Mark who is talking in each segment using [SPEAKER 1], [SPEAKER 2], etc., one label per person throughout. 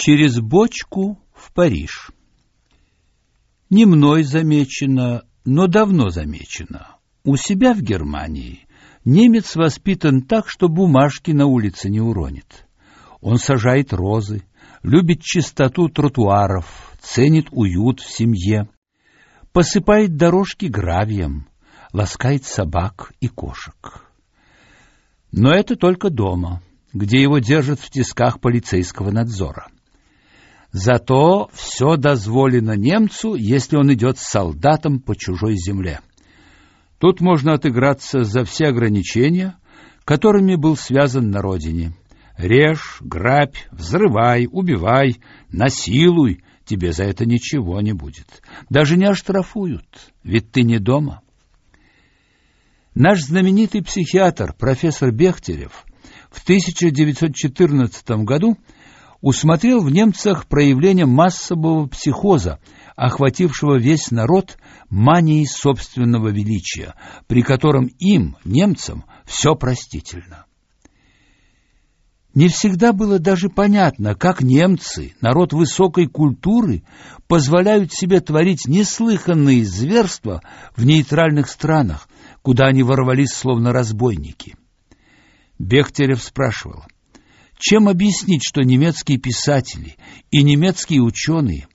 [SPEAKER 1] Через бочку в Париж. Не мной замечено, но давно замечено. У себя в Германии немец воспитан так, что бумажки на улице не уронит. Он сажает розы, любит чистоту тротуаров, ценит уют в семье, посыпает дорожки гравием, ласкает собак и кошек. Но это только дома, где его держат в тисках полицейского надзора. Зато все дозволено немцу, если он идет с солдатом по чужой земле. Тут можно отыграться за все ограничения, которыми был связан на родине. Режь, грабь, взрывай, убивай, насилуй, тебе за это ничего не будет. Даже не оштрафуют, ведь ты не дома. Наш знаменитый психиатр профессор Бехтерев в 1914 году усмотрел в немцах проявление массового психоза, охватившего весь народ манией собственного величия, при котором им, немцам, все простительно. Не всегда было даже понятно, как немцы, народ высокой культуры, позволяют себе творить неслыханные зверства в нейтральных странах, куда они ворвались словно разбойники. Бехтерев спрашивал, чем объяснить, что немецкие писатели и немецкие ученые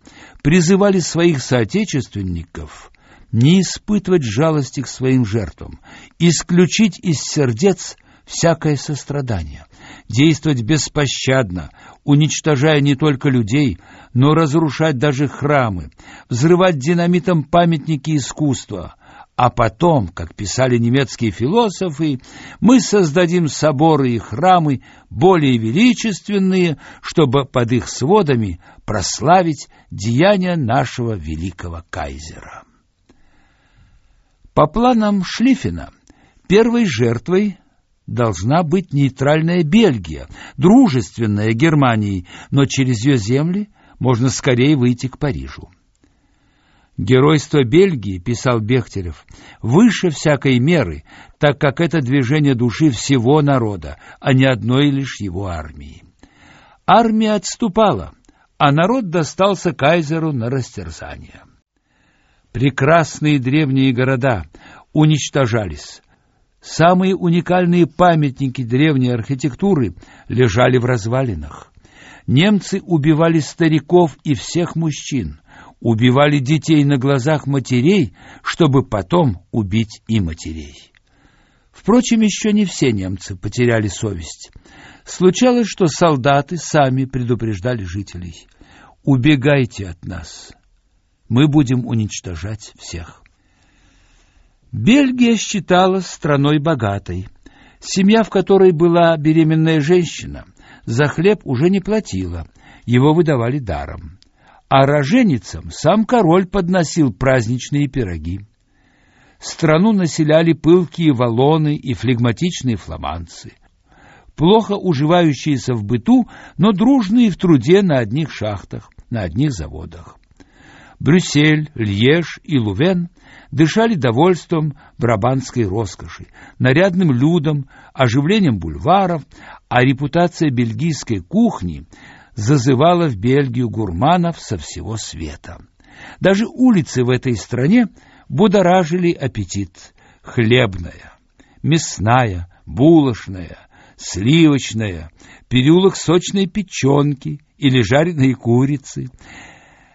[SPEAKER 1] призывали своих соотечественников не испытывать жалости к своим жертвам, исключить из сердец всякое сострадание, действовать беспощадно, уничтожая не только людей, но разрушать даже храмы, взрывать динамитом памятники искусства, а потом, как писали немецкие философы, мы создадим соборы и храмы более величественные, чтобы под их сводами прославить деяния нашего великого кайзера. По планам Шлиффена, первой жертвой должна быть нейтральная Бельгия, дружественная Германии, но через ее земли можно скорее выйти к Парижу. Геройство Бельгии, писал Бехтерев, выше всякой меры, так как это движение души всего народа, а не одной лишь его армии. Армия отступала, а народ достался кайзеру на растерзание. Прекрасные древние города уничтожались. Самые уникальные памятники древней архитектуры лежали в развалинах. Немцы убивали стариков и всех мужчин убивали детей на глазах матерей, чтобы потом убить и матерей. Впрочем, еще не все немцы потеряли совесть. Случалось, что солдаты сами предупреждали жителей: "Убегайте от нас. Мы будем уничтожать всех". Бельгия считалась страной богатой. Семья, в которой была беременная женщина, за хлеб уже не платила, его выдавали даром а роженицам сам король подносил праздничные пироги. Страну населяли пылкие валоны и флегматичные фламандцы, плохо уживающиеся в быту, но дружные в труде на одних шахтах, на одних заводах. Брюссель, Льеж и Лувен дышали довольством брабанской роскоши, нарядным людом, оживлением бульваров, а репутация бельгийской кухни зазывала в Бельгию гурманов со всего света. Даже улицы в этой стране будоражили аппетит. Хлебная, мясная, булочная, сливочная, переулок сочной печенки или жареной курицы.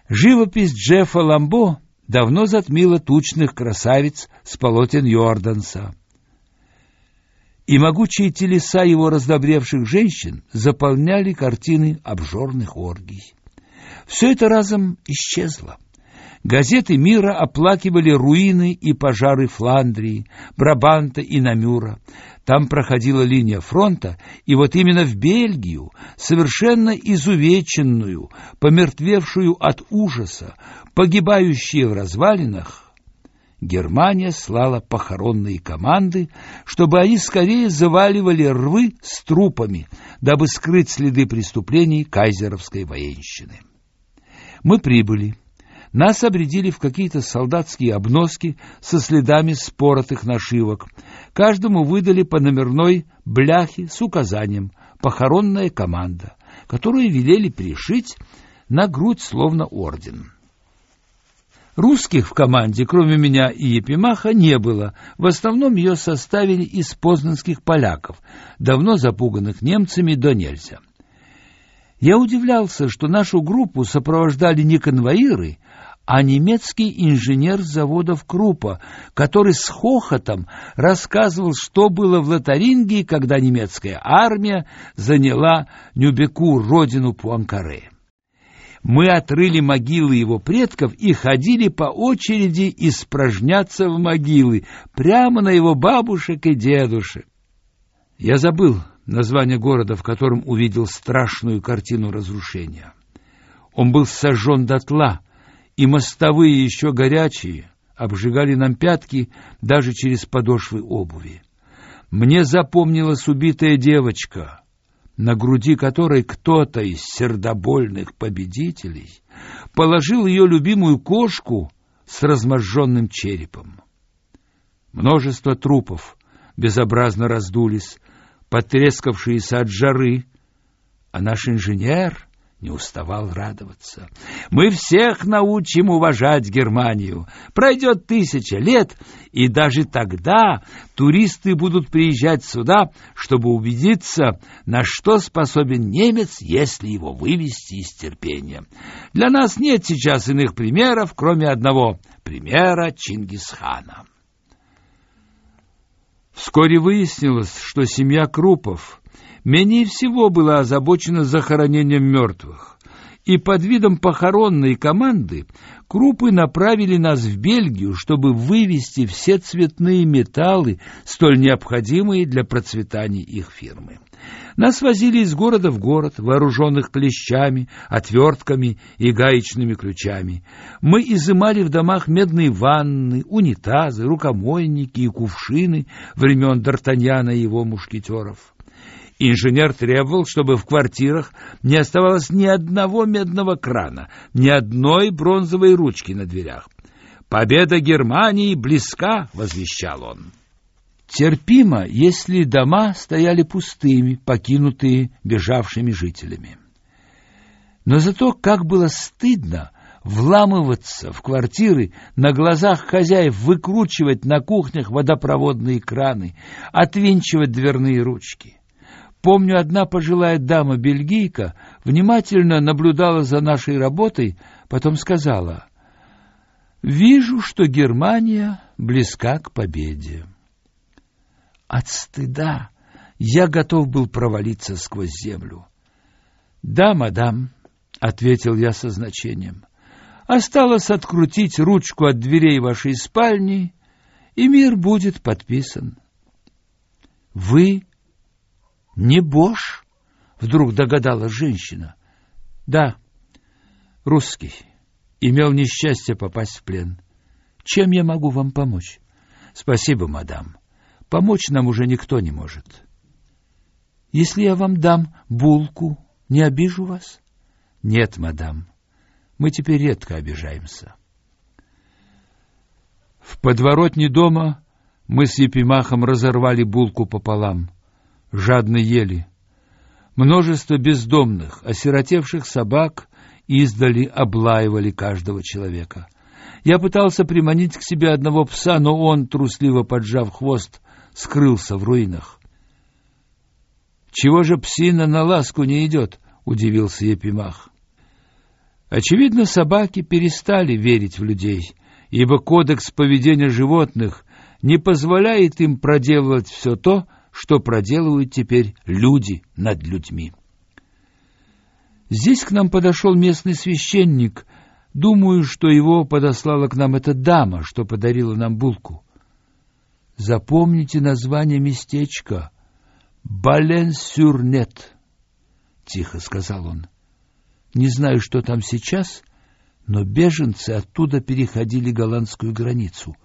[SPEAKER 1] Живопись Джеффа Ламбо давно затмила тучных красавиц с полотен Йорданса и могучие телеса его раздобревших женщин заполняли картины обжорных оргий. Все это разом исчезло. Газеты мира оплакивали руины и пожары Фландрии, Брабанта и Намюра. Там проходила линия фронта, и вот именно в Бельгию, совершенно изувеченную, помертвевшую от ужаса, погибающие в развалинах, Германия слала похоронные команды, чтобы они скорее заваливали рвы с трупами, дабы скрыть следы преступлений кайзеровской военщины. Мы прибыли. Нас обрядили в какие-то солдатские обноски со следами споротых нашивок. Каждому выдали по номерной бляхе с указанием «Похоронная команда». которую велели пришить на грудь словно орден. Русских в команде, кроме меня и Епимаха, не было. В основном ее составили из познанских поляков, давно запуганных немцами до нельзя. Я удивлялся, что нашу группу сопровождали не конвоиры, а немецкий инженер заводов Крупа, который с хохотом рассказывал, что было в Лотаринге, когда немецкая армия заняла Нюбеку, родину Пуанкаре. Мы отрыли могилы его предков и ходили по очереди испражняться в могилы, прямо на его бабушек и дедушек. Я забыл название города, в котором увидел страшную картину разрушения. Он был сожжен дотла, и мостовые еще горячие обжигали нам пятки даже через подошвы обуви. Мне запомнилась убитая девочка, на груди которой кто-то из сердобольных победителей положил ее любимую кошку с разможженным черепом. Множество трупов безобразно раздулись, потрескавшиеся от жары, а наш инженер не уставал радоваться. Мы всех научим уважать Германию. Пройдет тысяча лет, и даже тогда туристы будут приезжать сюда, чтобы убедиться, на что способен немец, если его вывести из терпения. Для нас нет сейчас иных примеров, кроме одного — примера Чингисхана. Вскоре выяснилось, что семья Крупов менее всего была озабочена захоронением мертвых, и под видом похоронной команды Крупы направили нас в Бельгию, чтобы вывести все цветные металлы, столь необходимые для процветания их фирмы. Нас возили из города в город, вооруженных клещами, отвертками и гаечными ключами. Мы изымали в домах медные ванны, унитазы, рукомойники и кувшины времен Д'Артаньяна и его мушкетеров. Инженер требовал, чтобы в квартирах не оставалось ни одного медного крана, ни одной бронзовой ручки на дверях. «Победа Германии близка!» — возвещал он. Терпимо, если дома стояли пустыми, покинутые бежавшими жителями. Но зато как было стыдно вламываться в квартиры, на глазах хозяев выкручивать на кухнях водопроводные краны, отвинчивать дверные ручки. Помню, одна пожилая дама-бельгийка внимательно наблюдала за нашей работой, потом сказала, «Вижу, что Германия близка к победе». От стыда я готов был провалиться сквозь землю. «Да, мадам», — ответил я со значением, — «осталось открутить ручку от дверей вашей спальни, и мир будет подписан». «Вы не Бош? Вдруг догадалась женщина. Да, русский. Имел несчастье попасть в плен. Чем я могу вам помочь? Спасибо, мадам. Помочь нам уже никто не может. Если я вам дам булку, не обижу вас? Нет, мадам. Мы теперь редко обижаемся. В подворотне дома мы с Епимахом разорвали булку пополам жадно ели. Множество бездомных, осиротевших собак издали облаивали каждого человека. Я пытался приманить к себе одного пса, но он, трусливо поджав хвост, скрылся в руинах. «Чего же псина на ласку не идет?» — удивился Епимах. Очевидно, собаки перестали верить в людей, ибо кодекс поведения животных не позволяет им проделывать все то, что проделывают теперь люди над людьми. Здесь к нам подошел местный священник. Думаю, что его подослала к нам эта дама, что подарила нам булку. Запомните название местечка. Бален-сюр-нет, — тихо сказал он. Не знаю, что там сейчас, но беженцы оттуда переходили голландскую границу.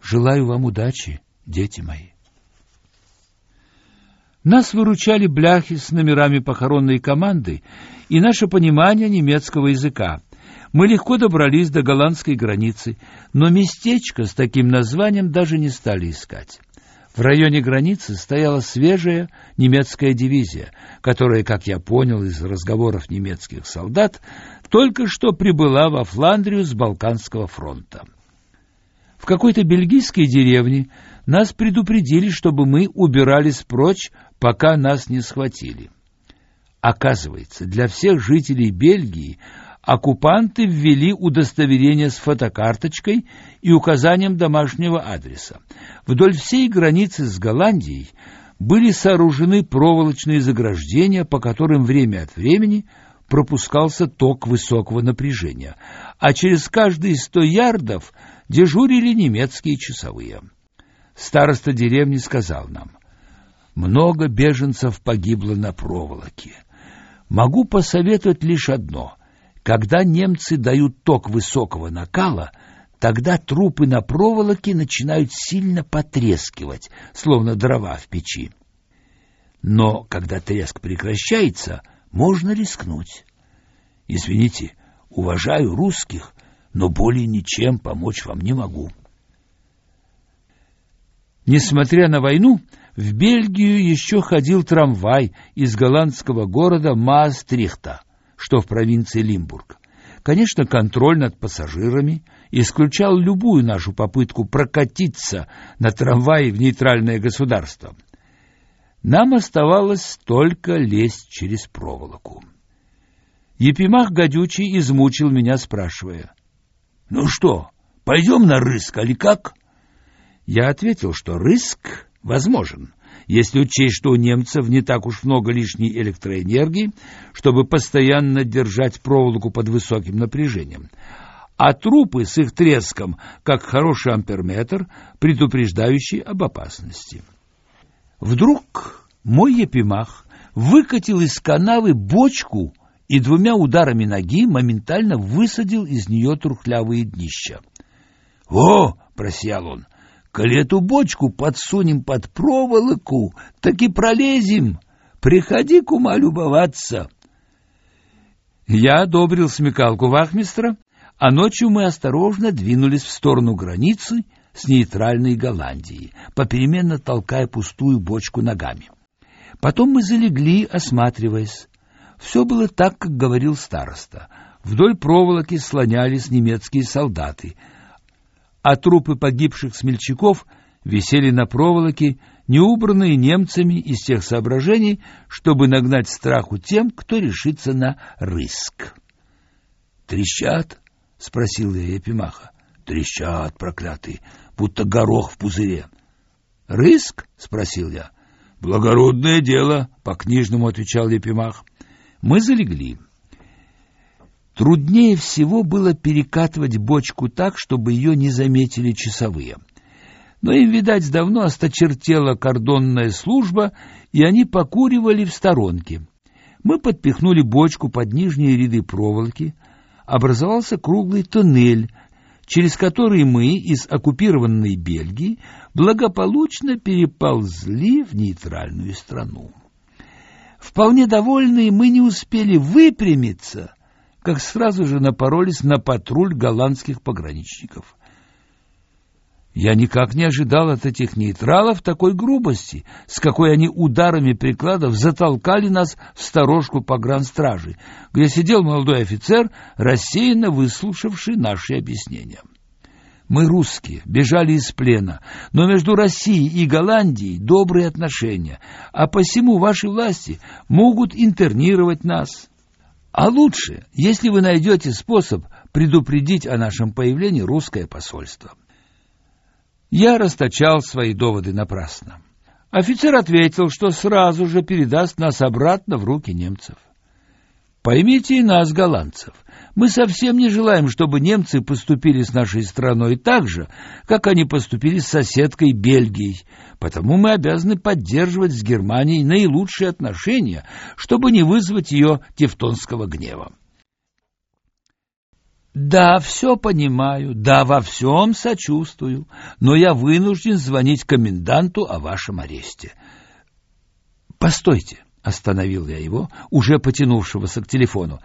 [SPEAKER 1] Желаю вам удачи, дети мои. Нас выручали бляхи с номерами похоронной команды и наше понимание немецкого языка. Мы легко добрались до голландской границы, но местечко с таким названием даже не стали искать. В районе границы стояла свежая немецкая дивизия, которая, как я понял из разговоров немецких солдат, только что прибыла во Фландрию с Балканского фронта. В какой-то бельгийской деревне нас предупредили, чтобы мы убирались прочь, пока нас не схватили. Оказывается, для всех жителей Бельгии оккупанты ввели удостоверение с фотокарточкой и указанием домашнего адреса. Вдоль всей границы с Голландией были сооружены проволочные заграждения, по которым время от времени пропускался ток высокого напряжения, а через каждые сто ярдов дежурили немецкие часовые. Староста деревни сказал нам, «Много беженцев погибло на проволоке. Могу посоветовать лишь одно — когда немцы дают ток высокого накала, тогда трупы на проволоке начинают сильно потрескивать, словно дрова в печи. Но когда треск прекращается, можно рискнуть. Извините, уважаю русских, но более ничем помочь вам не могу. Несмотря на войну, в Бельгию еще ходил трамвай из голландского города Маастрихта — что в провинции Лимбург. Конечно, контроль над пассажирами исключал любую нашу попытку прокатиться на трамвае в нейтральное государство. Нам оставалось только лезть через проволоку. Епимах Гадючий измучил меня, спрашивая. — Ну что, пойдем на рыск, али как? Я ответил, что рыск возможен, если учесть, что у немцев не так уж много лишней электроэнергии, чтобы постоянно держать проволоку под высоким напряжением. А трупы с их треском, как хороший амперметр, предупреждающий об опасности. Вдруг мой епимах выкатил из канавы бочку и двумя ударами ноги моментально высадил из нее трухлявые днища. «О!» — просиял он. Коли эту бочку подсунем под проволоку, так и пролезем. Приходи, кума, любоваться. Я одобрил смекалку вахмистра, а ночью мы осторожно двинулись в сторону границы с нейтральной Голландией, попеременно толкая пустую бочку ногами. Потом мы залегли, осматриваясь. Все было так, как говорил староста. Вдоль проволоки слонялись немецкие солдаты — а трупы погибших смельчаков висели на проволоке, неубранные немцами из тех соображений, чтобы нагнать страху тем, кто решится на риск. «Трещат?» — спросил я Епимаха. «Трещат, проклятые, будто горох в пузыре». «Рыск?» — спросил я. «Благородное дело», — по-книжному отвечал Епимах. Мы залегли. Труднее всего было перекатывать бочку так, чтобы ее не заметили часовые. Но им, видать, давно осточертела кордонная служба, и они покуривали в сторонке. Мы подпихнули бочку под нижние ряды проволоки. Образовался круглый туннель, через который мы из оккупированной Бельгии благополучно переползли в нейтральную страну. Вполне довольные мы не успели выпрямиться — как сразу же напоролись на патруль голландских пограничников. Я никак не ожидал от этих нейтралов такой грубости, с какой они ударами прикладов затолкали нас в сторожку погранстражи, где сидел молодой офицер, рассеянно выслушавший наши объяснения. Мы русские, бежали из плена, но между Россией и Голландией добрые отношения, а посему ваши власти могут интернировать нас. А лучше, если вы найдете способ предупредить о нашем появлении русское посольство. Я расточал свои доводы напрасно. Офицер ответил, что сразу же передаст нас обратно в руки немцев. Поймите нас, голландцев. Мы совсем не желаем, чтобы немцы поступили с нашей страной так же, как они поступили с соседкой Бельгией, потому мы обязаны поддерживать с Германией наилучшие отношения, чтобы не вызвать ее тевтонского гнева. Да, все понимаю, да, во всем сочувствую, но я вынужден звонить коменданту о вашем аресте. Постойте, остановил я его, уже потянувшегося к телефону.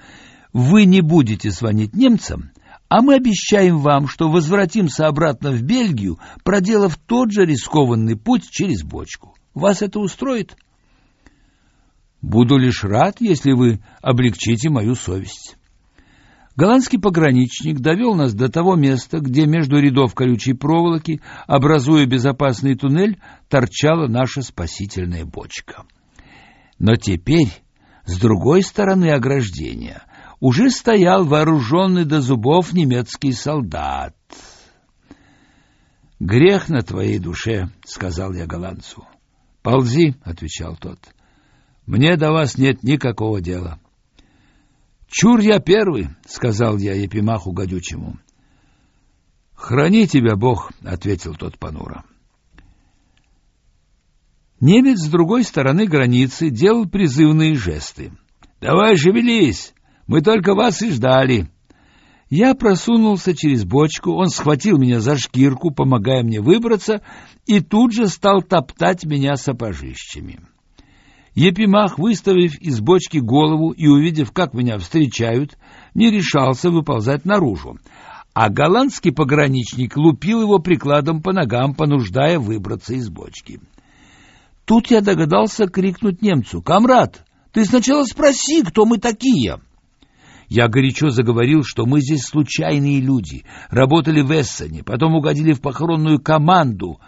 [SPEAKER 1] Вы не будете звонить немцам, А мы обещаем вам, что возвратимся обратно в Бельгию, проделав тот же рискованный путь через бочку. Вас это устроит? Буду лишь рад, если вы облегчите мою совесть. Голландский пограничник довел нас до того места, где между рядов колючей проволоки, образуя безопасный туннель, торчала наша спасительная бочка. Но теперь, с другой стороны ограждения, уже стоял вооруженный до зубов немецкий солдат. «Грех на твоей душе», — сказал я голландцу. «Ползи», — отвечал тот. «Мне до вас нет никакого дела». «Чур я первый», — сказал я Епимаху Гадючему. «Храни тебя Бог», — ответил тот понуро. Немец с другой стороны границы делал призывные жесты. «Давай шевелись! Мы только вас и ждали!» Я просунулся через бочку, он схватил меня за шкирку, помогая мне выбраться, и тут же стал топтать меня сапожищами. Епимах, выставив из бочки голову и увидев, как меня встречают, не решался выползать наружу, а голландский пограничник лупил его прикладом по ногам, понуждая выбраться из бочки. Тут я догадался крикнуть немцу «Камрад, ты сначала спроси, кто мы такие!» Я горячо заговорил, что мы здесь случайные люди, работали в Эссене, потом угодили в похоронную команду,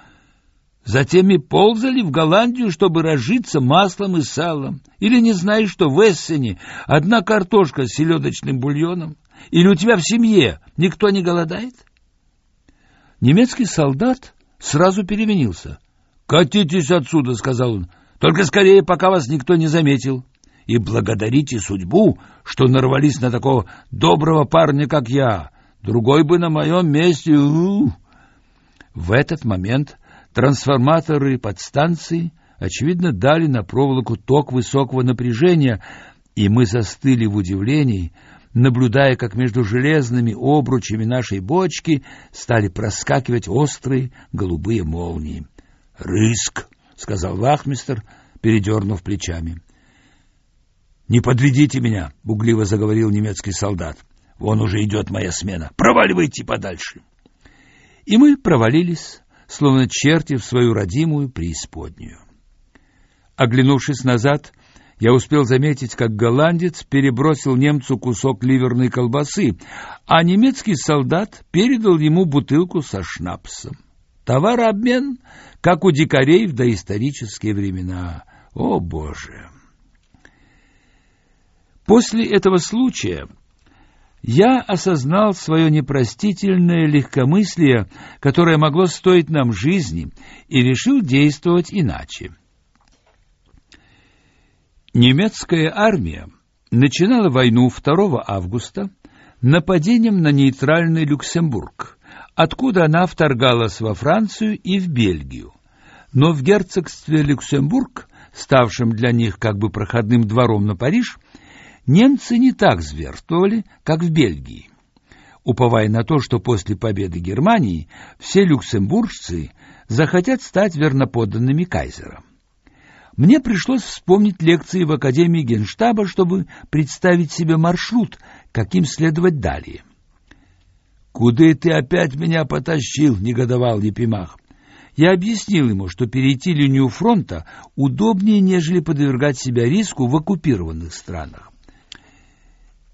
[SPEAKER 1] затем и ползали в Голландию, чтобы разжиться маслом и салом. Или не знаешь, что в Эссене одна картошка с селедочным бульоном? Или у тебя в семье никто не голодает? Немецкий солдат сразу переменился. «Катитесь отсюда», — сказал он, — «только скорее, пока вас никто не заметил» и благодарите судьбу, что нарвались на такого доброго парня, как я. Другой бы на моем месте... У -у -у. В этот момент трансформаторы подстанции, очевидно, дали на проволоку ток высокого напряжения, и мы застыли в удивлении, наблюдая, как между железными обручами нашей бочки стали проскакивать острые голубые молнии. «Рыск!» — сказал вахмистер, передернув плечами. «Не подведите меня!» — бугливо заговорил немецкий солдат. «Вон уже идет моя смена. Проваливайте подальше!» И мы провалились, словно черти в свою родимую преисподнюю. Оглянувшись назад, я успел заметить, как голландец перебросил немцу кусок ливерной колбасы, а немецкий солдат передал ему бутылку со шнапсом. Товарообмен, как у дикарей в доисторические времена. О, Боже! После этого случая я осознал свое непростительное легкомыслие, которое могло стоить нам жизни, и решил действовать иначе. Немецкая армия начинала войну 2 августа нападением на нейтральный Люксембург, откуда она вторгалась во Францию и в Бельгию. Но в герцогстве Люксембург, ставшем для них как бы проходным двором на Париж, немцы не так зверствовали, как в Бельгии. Уповая на то, что после победы Германии все люксембуржцы захотят стать верноподданными кайзера. Мне пришлось вспомнить лекции в Академии Генштаба, чтобы представить себе маршрут, каким следовать далее. «Куда ты опять меня потащил?» — негодовал Епимах. Я объяснил ему, что перейти линию фронта удобнее, нежели подвергать себя риску в оккупированных странах.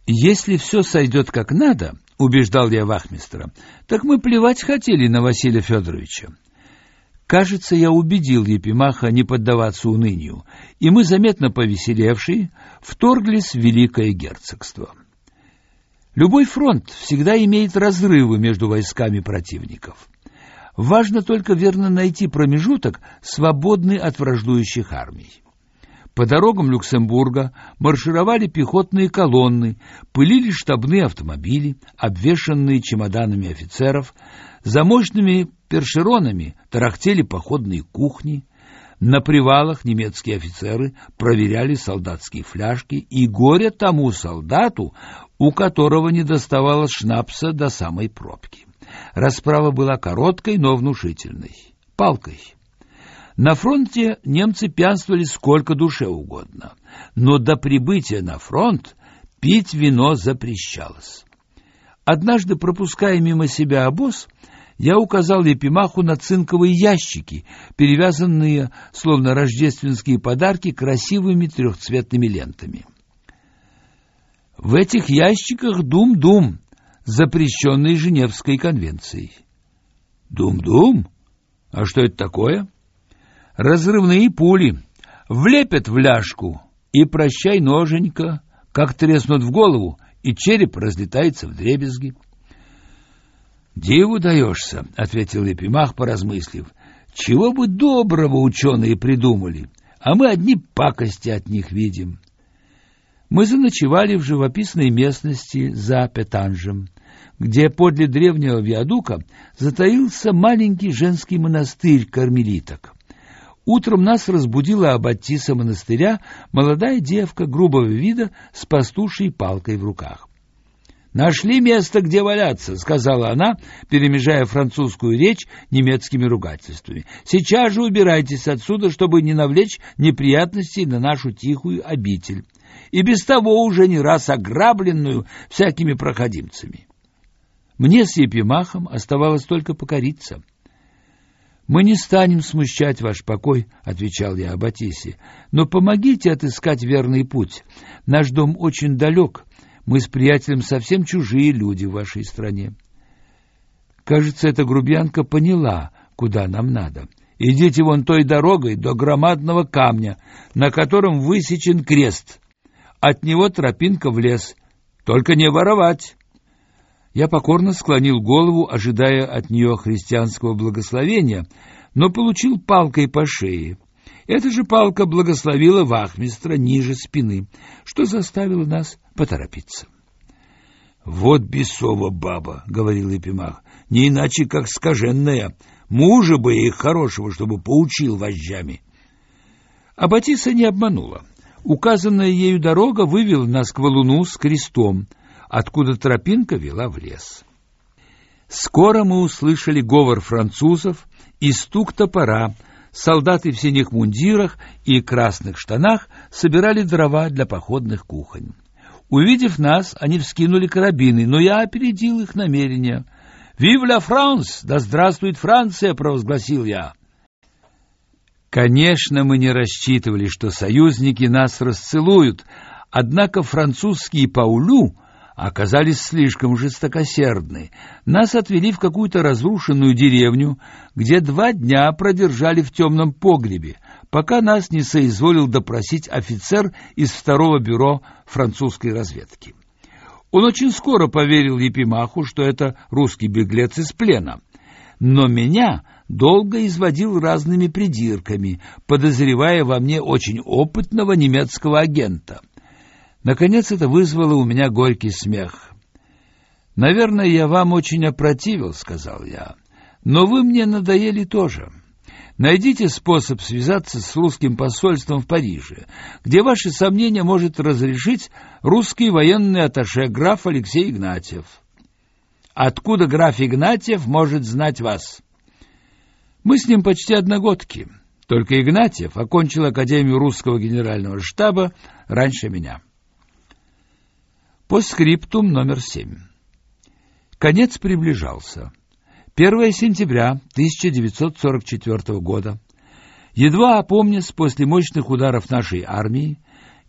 [SPEAKER 1] Если все сойдет как надо, убеждал я вахмистра, так мы плевать хотели на Василия Федоровича. Кажется, я убедил Епимаха не поддаваться унынию, и мы, заметно повеселевшие, вторглись в Великое Герцогство. Любой фронт всегда имеет разрывы между войсками противников. Важно только верно найти промежуток, свободный от враждующих армий. По дорогам Люксембурга маршировали пехотные колонны, пылили штабные автомобили, обвешанные чемоданами офицеров, за мощными першеронами тарахтели походные кухни, на привалах немецкие офицеры проверяли солдатские фляжки, и горе тому солдату, у которого не доставало шнапса до самой пробки. Расправа была короткой, но внушительной. Палкой. На фронте немцы пьянствовали сколько душе угодно, но до прибытия на фронт пить вино запрещалось. Однажды, пропуская мимо себя обоз, я указал Епимаху на цинковые ящики, перевязанные, словно рождественские подарки, красивыми трехцветными лентами. В этих ящиках дум-дум, запрещенный Женевской конвенцией. Дум-дум? А что это такое? Разрывные пули. Влепят в ляжку, и прощай ноженька, как треснут в голову, и череп разлетается в дребезги. «Диву даешься», — ответил Епимах, поразмыслив. «Чего бы доброго ученые придумали, а мы одни пакости от них видим». Мы заночевали в живописной местности за Петанжем, где подле древнего виадука затаился маленький женский монастырь кармелиток. Утром нас разбудила аббатиса монастыря, молодая девка грубого вида с пастушей палкой в руках. «Нашли место, где валяться», — сказала она, перемежая французскую речь немецкими ругательствами. «Сейчас же убирайтесь отсюда, чтобы не навлечь неприятностей на нашу тихую обитель, и без того уже не раз ограбленную всякими проходимцами». Мне с Епимахом оставалось только покориться. «Мы не станем смущать ваш покой», — отвечал я Аббатисе, — «но помогите отыскать верный путь. Наш дом очень далек, мы с приятелем совсем чужие люди в вашей стране. Кажется, эта грубянка поняла, куда нам надо. Идите вон той дорогой до громадного камня, на котором высечен крест. От него тропинка в лес. Только не воровать. Я покорно склонил голову, ожидая от нее христианского благословения, но получил палкой по шее. Эта же палка благословила вахмистра ниже спины, что заставило нас поторопиться. «Вот бесова баба», — говорил Епимах, — «не иначе, как скаженная. Мужа бы их хорошего, чтобы поучил вожжами». А Батиса не обманула. Указанная ею дорога вывела нас к валуну с крестом, откуда тропинка вела в лес. Скоро мы услышали говор французов и стук топора, солдаты в синих мундирах и красных штанах собирали дрова для походных кухонь. Увидев нас, они вскинули карабины, но я опередил их намерения. «Вив ла Франс! Да здравствует Франция!» — провозгласил я. Конечно, мы не рассчитывали, что союзники нас расцелуют, однако французские Паулю оказались слишком жестокосердны. Нас отвели в какую-то разрушенную деревню, где два дня продержали в темном погребе, пока нас не соизволил допросить офицер из второго бюро французской разведки. Он очень скоро поверил Епимаху, что это русский беглец из плена. Но меня долго изводил разными придирками, подозревая во мне очень опытного немецкого агента. Наконец это вызвало у меня горький смех. «Наверное, я вам очень опротивил», — сказал я, — «но вы мне надоели тоже». Найдите способ связаться с русским посольством в Париже, где ваши сомнения может разрешить русский военный атташе граф Алексей Игнатьев. Откуда граф Игнатьев может знать вас? Мы с ним почти одногодки. Только Игнатьев окончил Академию русского генерального штаба раньше меня. По скриптум номер семь. Конец приближался. 1 сентября 1944 года. Едва опомнясь после мощных ударов нашей армии,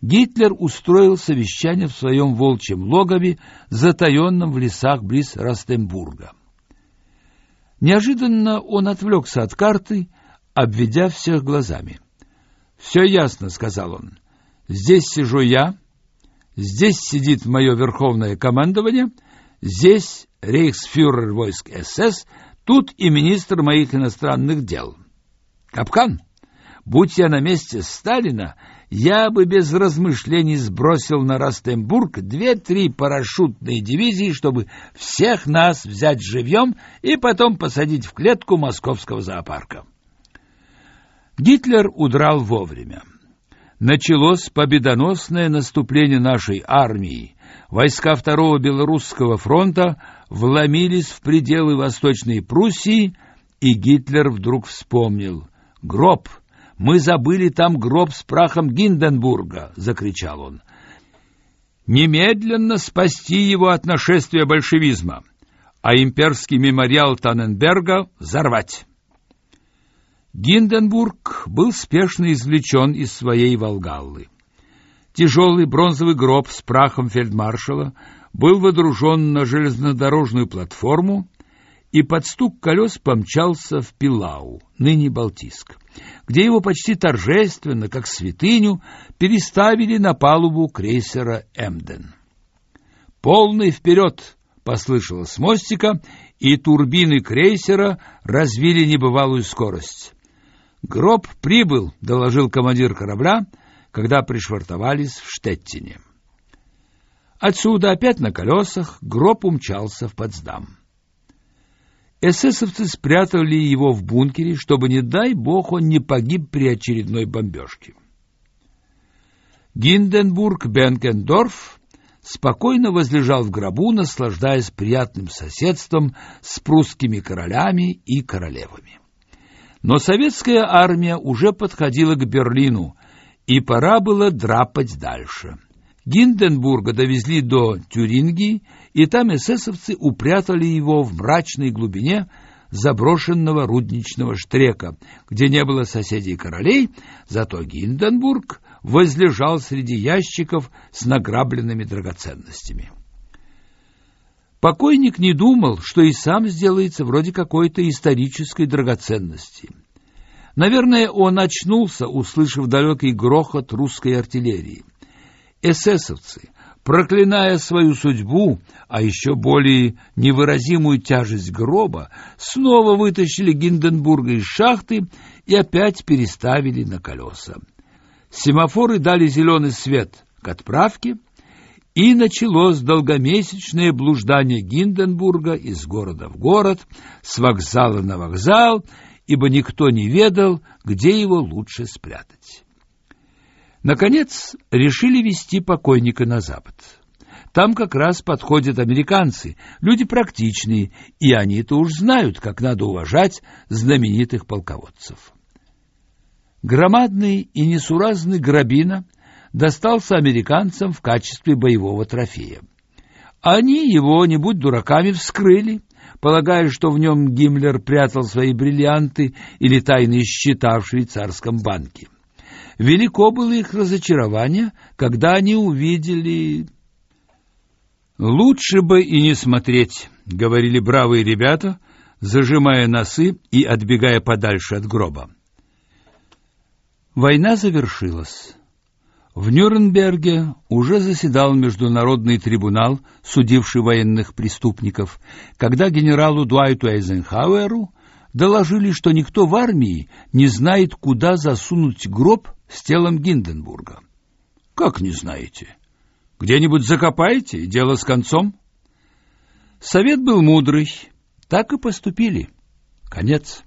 [SPEAKER 1] Гитлер устроил совещание в своем волчьем логове, затаенном в лесах близ Ростенбурга. Неожиданно он отвлекся от карты, обведя всех глазами. «Все ясно», — сказал он. «Здесь сижу я, здесь сидит мое верховное командование, здесь рейхсфюрер войск СС, тут и министр моих иностранных дел. Капкан, будь я на месте Сталина, я бы без размышлений сбросил на Ростенбург две-три парашютные дивизии, чтобы всех нас взять живьем и потом посадить в клетку московского зоопарка. Гитлер удрал вовремя. Началось победоносное наступление нашей армии. Войска Второго Белорусского фронта вломились в пределы Восточной Пруссии, и Гитлер вдруг вспомнил. «Гроб! Мы забыли там гроб с прахом Гинденбурга!» — закричал он. немедленно спасти его от нашествия большевизма, а имперский мемориал Таненберга взорвать. Гинденбург был спешно извлечен из своей Волгаллы. Тяжелый бронзовый гроб с прахом фельдмаршала был водружен на железнодорожную платформу и под стук колес помчался в Пилау, ныне Балтийск, где его почти торжественно, как святыню, переставили на палубу крейсера «Эмден». «Полный вперед!» — послышалось мостика, и турбины крейсера развили небывалую скорость. «Гроб прибыл», — доложил командир корабля, когда пришвартовались в Штеттине. Отсюда опять на колесах гроб умчался в Потсдам. Эсэсовцы спрятали его в бункере, чтобы, не дай бог, он не погиб при очередной бомбежке. Гинденбург-Бенкендорф спокойно возлежал в гробу, наслаждаясь приятным соседством с прусскими королями и королевами. Но советская армия уже подходила к Берлину, и пора было драпать дальше. Гинденбурга довезли до Тюрингии, и там эсэсовцы упрятали его в мрачной глубине заброшенного рудничного штрека, где не было соседей королей, зато Гинденбург возлежал среди ящиков с награбленными драгоценностями. Покойник не думал, что и сам сделается вроде какой-то исторической драгоценности. Наверное, он очнулся, услышав далекий грохот русской артиллерии эсэсовцы, проклиная свою судьбу, а еще более невыразимую тяжесть гроба, снова вытащили Гинденбурга из шахты и опять переставили на колеса. Семафоры дали зеленый свет к отправке, и началось долгомесячное блуждание Гинденбурга из города в город, с вокзала на вокзал, ибо никто не ведал, где его лучше спрятать. Наконец, решили вести покойника на запад. Там как раз подходят американцы, люди практичные, и они-то уж знают, как надо уважать знаменитых полководцев. Громадный и несуразный грабина достался американцам в качестве боевого трофея. Они его, не будь дураками, вскрыли, полагая, что в нем Гиммлер прятал свои бриллианты или тайные счета в швейцарском банке. Велико было их разочарование, когда они увидели... «Лучше бы и не смотреть», — говорили бравые ребята, зажимая носы и отбегая подальше от гроба. Война завершилась. В Нюрнберге уже заседал международный трибунал, судивший военных преступников, когда генералу Дуайту Эйзенхауэру доложили, что никто в армии не знает, куда засунуть гроб с телом Гинденбурга. Как не знаете? Где-нибудь закопаете, и дело с концом? Совет был мудрый, так и поступили. Конец.